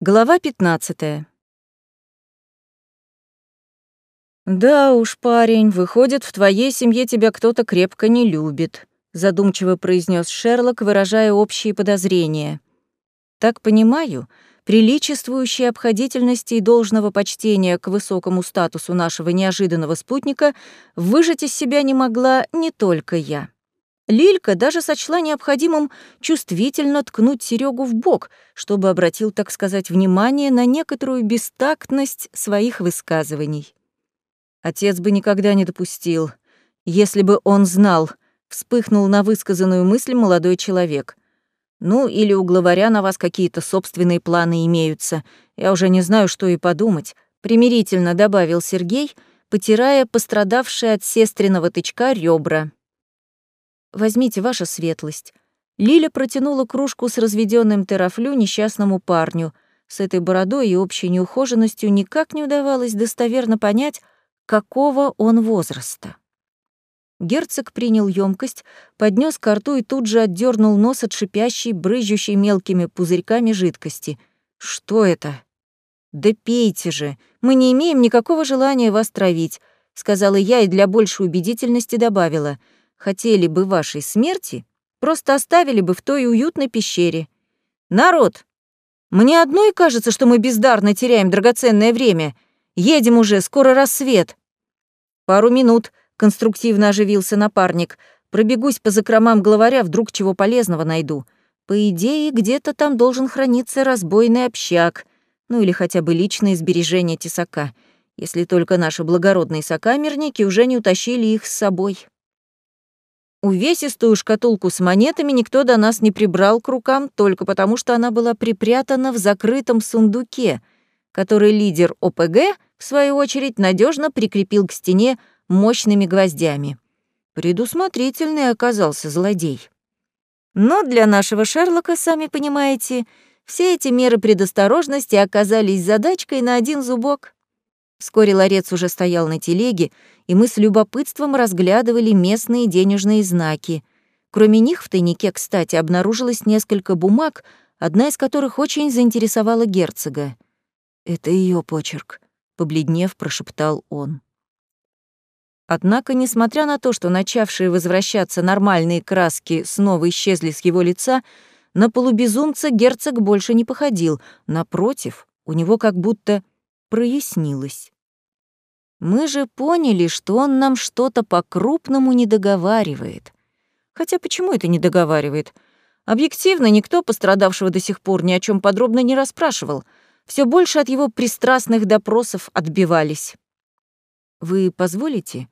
Глава 15. «Да уж, парень, выходит, в твоей семье тебя кто-то крепко не любит», задумчиво произнес Шерлок, выражая общие подозрения. «Так понимаю, приличествующей обходительности и должного почтения к высокому статусу нашего неожиданного спутника выжать из себя не могла не только я». Лилька даже сочла необходимым чувствительно ткнуть Серегу в бок, чтобы обратил, так сказать, внимание на некоторую бестактность своих высказываний. Отец бы никогда не допустил, если бы он знал, вспыхнул на высказанную мысль молодой человек. Ну, или у главаря на вас какие-то собственные планы имеются. Я уже не знаю, что и подумать, примирительно добавил Сергей, потирая пострадавшие от сестриного тычка ребра. Возьмите, ваша светлость». Лиля протянула кружку с разведенным терафлю несчастному парню. С этой бородой и общей неухоженностью никак не удавалось достоверно понять, какого он возраста. Герцог принял емкость, поднес ко рту и тут же отдернул нос от шипящей, брызжущей мелкими пузырьками жидкости. «Что это?» «Да пейте же! Мы не имеем никакого желания вас травить», — сказала я и для большей убедительности добавила — хотели бы вашей смерти, просто оставили бы в той уютной пещере. Народ, мне одной кажется, что мы бездарно теряем драгоценное время. Едем уже, скоро рассвет. Пару минут, конструктивно оживился напарник. Пробегусь по закромам главаря, вдруг чего полезного найду. По идее, где-то там должен храниться разбойный общак, ну или хотя бы личные сбережения тесака, если только наши благородные сокамерники уже не утащили их с собой. Увесистую шкатулку с монетами никто до нас не прибрал к рукам только потому, что она была припрятана в закрытом сундуке, который лидер ОПГ, в свою очередь, надежно прикрепил к стене мощными гвоздями. Предусмотрительный оказался злодей. Но для нашего Шерлока, сами понимаете, все эти меры предосторожности оказались задачкой на один зубок. Вскоре ларец уже стоял на телеге, и мы с любопытством разглядывали местные денежные знаки. Кроме них в тайнике, кстати, обнаружилось несколько бумаг, одна из которых очень заинтересовала герцога. «Это ее почерк», — побледнев, прошептал он. Однако, несмотря на то, что начавшие возвращаться нормальные краски снова исчезли с его лица, на полубезумца герцог больше не походил. Напротив, у него как будто прояснилось. Мы же поняли, что он нам что-то по-крупному не договаривает. Хотя почему это не договаривает? Объективно, никто пострадавшего до сих пор ни о чем подробно не расспрашивал. Все больше от его пристрастных допросов отбивались. «Вы позволите?»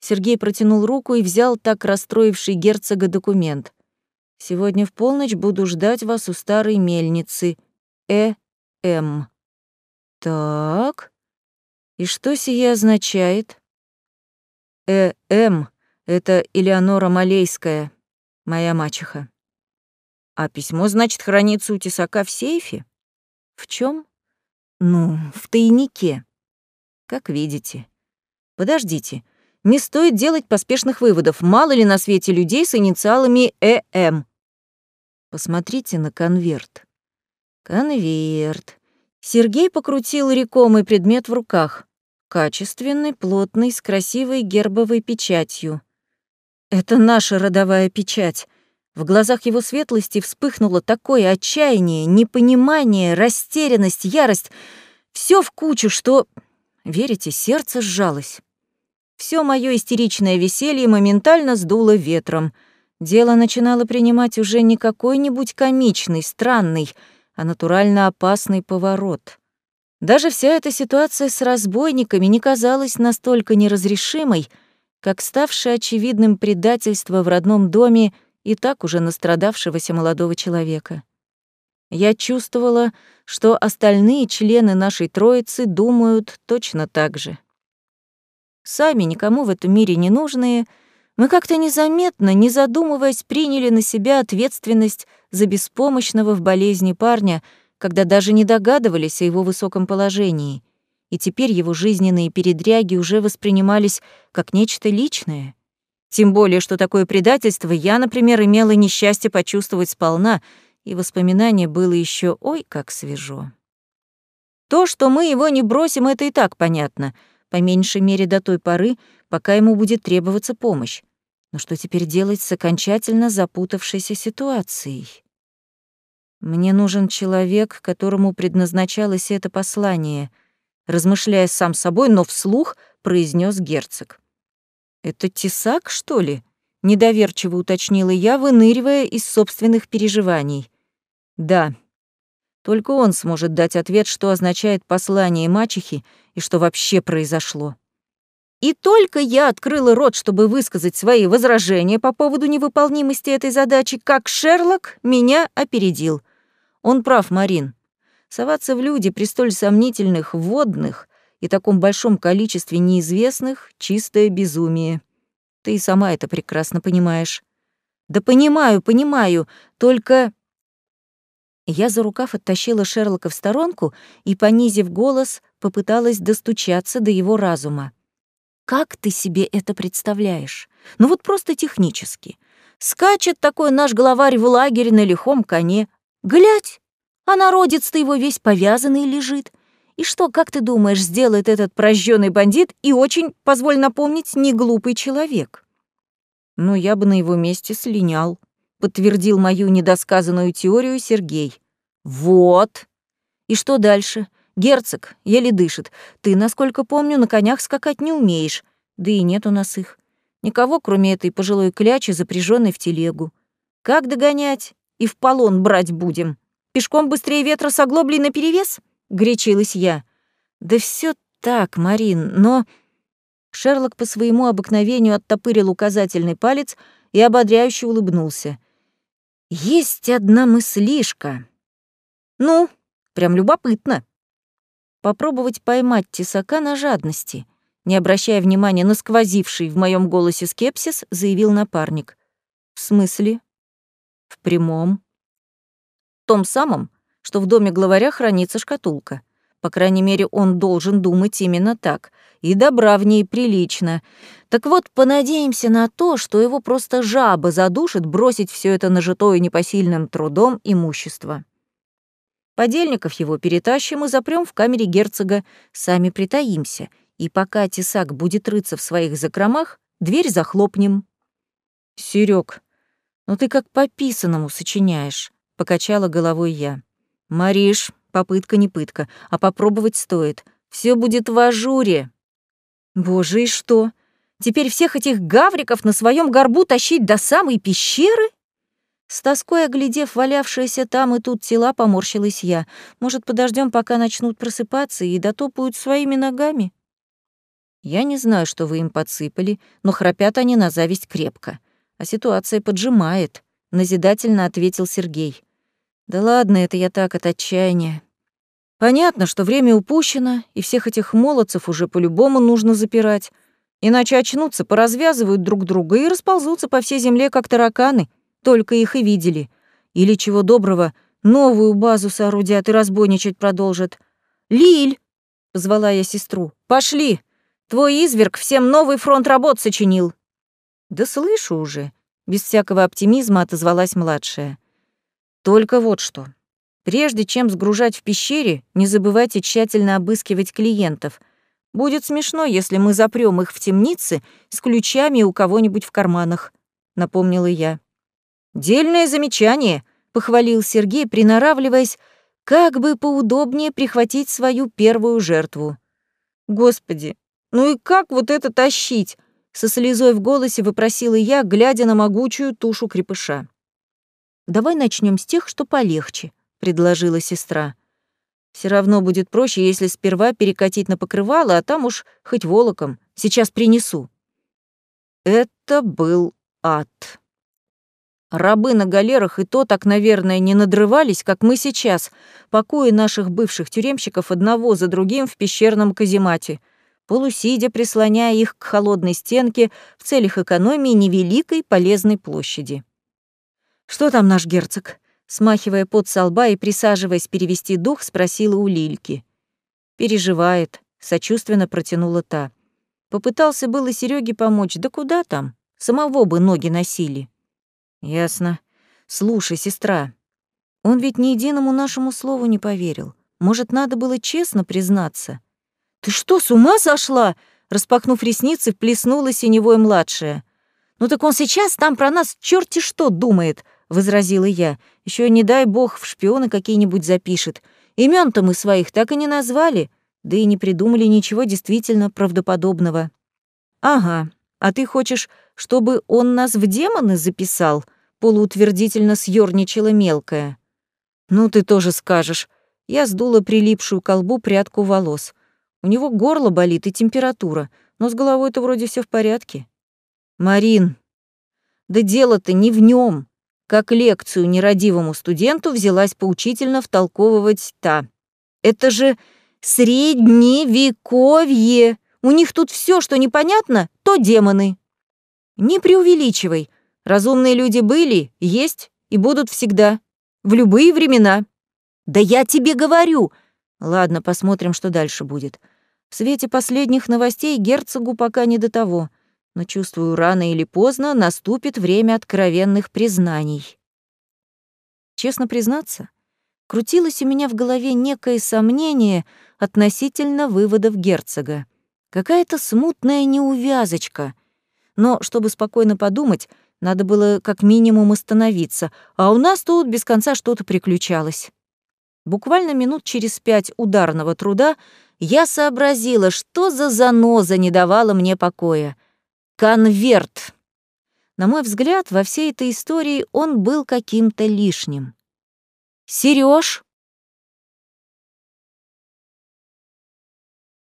Сергей протянул руку и взял так расстроивший герцога документ. «Сегодня в полночь буду ждать вас у старой мельницы. Э. М. Так. И что сие означает? Э. М. Это Элеонора Малейская, моя мачеха. А письмо, значит, хранится у тесака в сейфе? В чем? Ну, в тайнике. Как видите. Подождите. Не стоит делать поспешных выводов. Мало ли на свете людей с инициалами ЭМ. Посмотрите на конверт. Конверт. Сергей покрутил рекомый предмет в руках. Качественный, плотный, с красивой гербовой печатью. «Это наша родовая печать». В глазах его светлости вспыхнуло такое отчаяние, непонимание, растерянность, ярость. Все в кучу, что... Верите, сердце сжалось. Все мое истеричное веселье моментально сдуло ветром. Дело начинало принимать уже не какой-нибудь комичный, странный, а натурально опасный поворот. Даже вся эта ситуация с разбойниками не казалась настолько неразрешимой, как ставшее очевидным предательство в родном доме и так уже настрадавшегося молодого человека. Я чувствовала, что остальные члены нашей троицы думают точно так же. Сами никому в этом мире не нужные — мы как-то незаметно, не задумываясь, приняли на себя ответственность за беспомощного в болезни парня, когда даже не догадывались о его высоком положении. И теперь его жизненные передряги уже воспринимались как нечто личное. Тем более, что такое предательство я, например, имела несчастье почувствовать сполна, и воспоминание было еще ой как свежо. То, что мы его не бросим, это и так понятно, по меньшей мере до той поры, пока ему будет требоваться помощь. Но что теперь делать с окончательно запутавшейся ситуацией? Мне нужен человек, которому предназначалось это послание, размышляя сам собой, но вслух произнес герцог. Это тесак, что ли? недоверчиво уточнила я, выныривая из собственных переживаний. Да. Только он сможет дать ответ, что означает послание мачехи и что вообще произошло. И только я открыла рот, чтобы высказать свои возражения по поводу невыполнимости этой задачи, как Шерлок меня опередил. Он прав, Марин. Соваться в люди при столь сомнительных водных и таком большом количестве неизвестных — чистое безумие. Ты и сама это прекрасно понимаешь. Да понимаю, понимаю, только... Я за рукав оттащила Шерлока в сторонку и, понизив голос, попыталась достучаться до его разума. Как ты себе это представляешь? Ну вот просто технически. Скачет такой наш главарь в лагере на лихом коне. Глядь, а народец-то его весь повязанный лежит. И что, как ты думаешь, сделает этот прожженный бандит и очень, позволь напомнить, не глупый человек? Ну, я бы на его месте слинял, подтвердил мою недосказанную теорию Сергей. Вот. И что дальше? Герцог еле дышит. Ты, насколько помню, на конях скакать не умеешь. Да и нет у нас их. Никого, кроме этой пожилой клячи, запряженной в телегу. Как догонять? И в полон брать будем. Пешком быстрее ветра с оглоблей наперевес? — гречилась я. «Да все так, Марин, но...» Шерлок по своему обыкновению оттопырил указательный палец и ободряюще улыбнулся. «Есть одна мыслишка. Ну, прям любопытно. Попробовать поймать тесака на жадности». Не обращая внимания на сквозивший в моем голосе скепсис, заявил напарник. «В смысле?» «В прямом». «В том самом, что в доме главаря хранится шкатулка. По крайней мере, он должен думать именно так. И добра в ней прилично. Так вот, понадеемся на то, что его просто жаба задушит бросить все это нажитое непосильным трудом имущество. Подельников его перетащим и запрем в камере герцога, сами притаимся, и пока тесак будет рыться в своих закромах, дверь захлопнем. Серег, ну ты как по писанному сочиняешь, — покачала головой я. «Мариш, попытка не пытка, а попробовать стоит. Все будет в ажуре». «Боже, и что? Теперь всех этих гавриков на своем горбу тащить до самой пещеры?» С тоской оглядев валявшиеся там и тут тела, поморщилась я. «Может, подождем, пока начнут просыпаться и дотопают своими ногами?» Я не знаю, что вы им подсыпали, но храпят они на зависть крепко. А ситуация поджимает, — назидательно ответил Сергей. Да ладно, это я так от отчаяния. Понятно, что время упущено, и всех этих молодцев уже по-любому нужно запирать. Иначе очнутся, поразвязывают друг друга и расползутся по всей земле, как тараканы. Только их и видели. Или, чего доброго, новую базу соорудят и разбойничать продолжат. «Лиль!» — позвала я сестру. «Пошли! Твой изверг всем новый фронт работ сочинил». «Да слышу уже», — без всякого оптимизма отозвалась младшая. Только вот что. Прежде чем сгружать в пещере, не забывайте тщательно обыскивать клиентов. Будет смешно, если мы запрем их в темнице с ключами у кого-нибудь в карманах, напомнила я. Дельное замечание, похвалил Сергей, приноравливаясь, как бы поудобнее прихватить свою первую жертву. Господи, ну и как вот это тащить? Со слезой в голосе выпросила я, глядя на могучую тушу крепыша. «Давай начнем с тех, что полегче», — предложила сестра. Все равно будет проще, если сперва перекатить на покрывало, а там уж хоть волоком. Сейчас принесу». Это был ад. Рабы на галерах и то так, наверное, не надрывались, как мы сейчас, покои наших бывших тюремщиков одного за другим в пещерном каземате, полусидя, прислоняя их к холодной стенке в целях экономии невеликой полезной площади. «Что там наш герцог?» Смахивая пот со лба и присаживаясь перевести дух, спросила у Лильки. «Переживает», — сочувственно протянула та. Попытался было Сереге помочь, да куда там? Самого бы ноги носили. «Ясно. Слушай, сестра, он ведь ни единому нашему слову не поверил. Может, надо было честно признаться? «Ты что, с ума сошла?» Распахнув ресницы, вплеснула синевой младшая. «Ну так он сейчас там про нас черти что думает», — возразила я. Еще не дай бог в шпионы какие-нибудь запишет. Имен-то мы своих так и не назвали, да и не придумали ничего действительно правдоподобного». «Ага, а ты хочешь, чтобы он нас в демоны записал?» — полуутвердительно съёрничала мелкая. «Ну, ты тоже скажешь». Я сдула прилипшую к колбу прядку волос. У него горло болит и температура, но с головой-то вроде все в порядке. Марин, да дело-то не в нем. Как лекцию нерадивому студенту взялась поучительно втолковывать та. Это же средневековье. У них тут все, что непонятно, то демоны. Не преувеличивай. Разумные люди были, есть и будут всегда. В любые времена. Да я тебе говорю. Ладно, посмотрим, что дальше будет. В свете последних новостей герцогу пока не до того, но чувствую, рано или поздно наступит время откровенных признаний. Честно признаться, крутилось у меня в голове некое сомнение относительно выводов герцога. Какая-то смутная неувязочка. Но, чтобы спокойно подумать, надо было как минимум остановиться, а у нас тут без конца что-то приключалось. Буквально минут через пять ударного труда я сообразила, что за заноза не давала мне покоя. Конверт. На мой взгляд, во всей этой истории он был каким-то лишним. Сереж,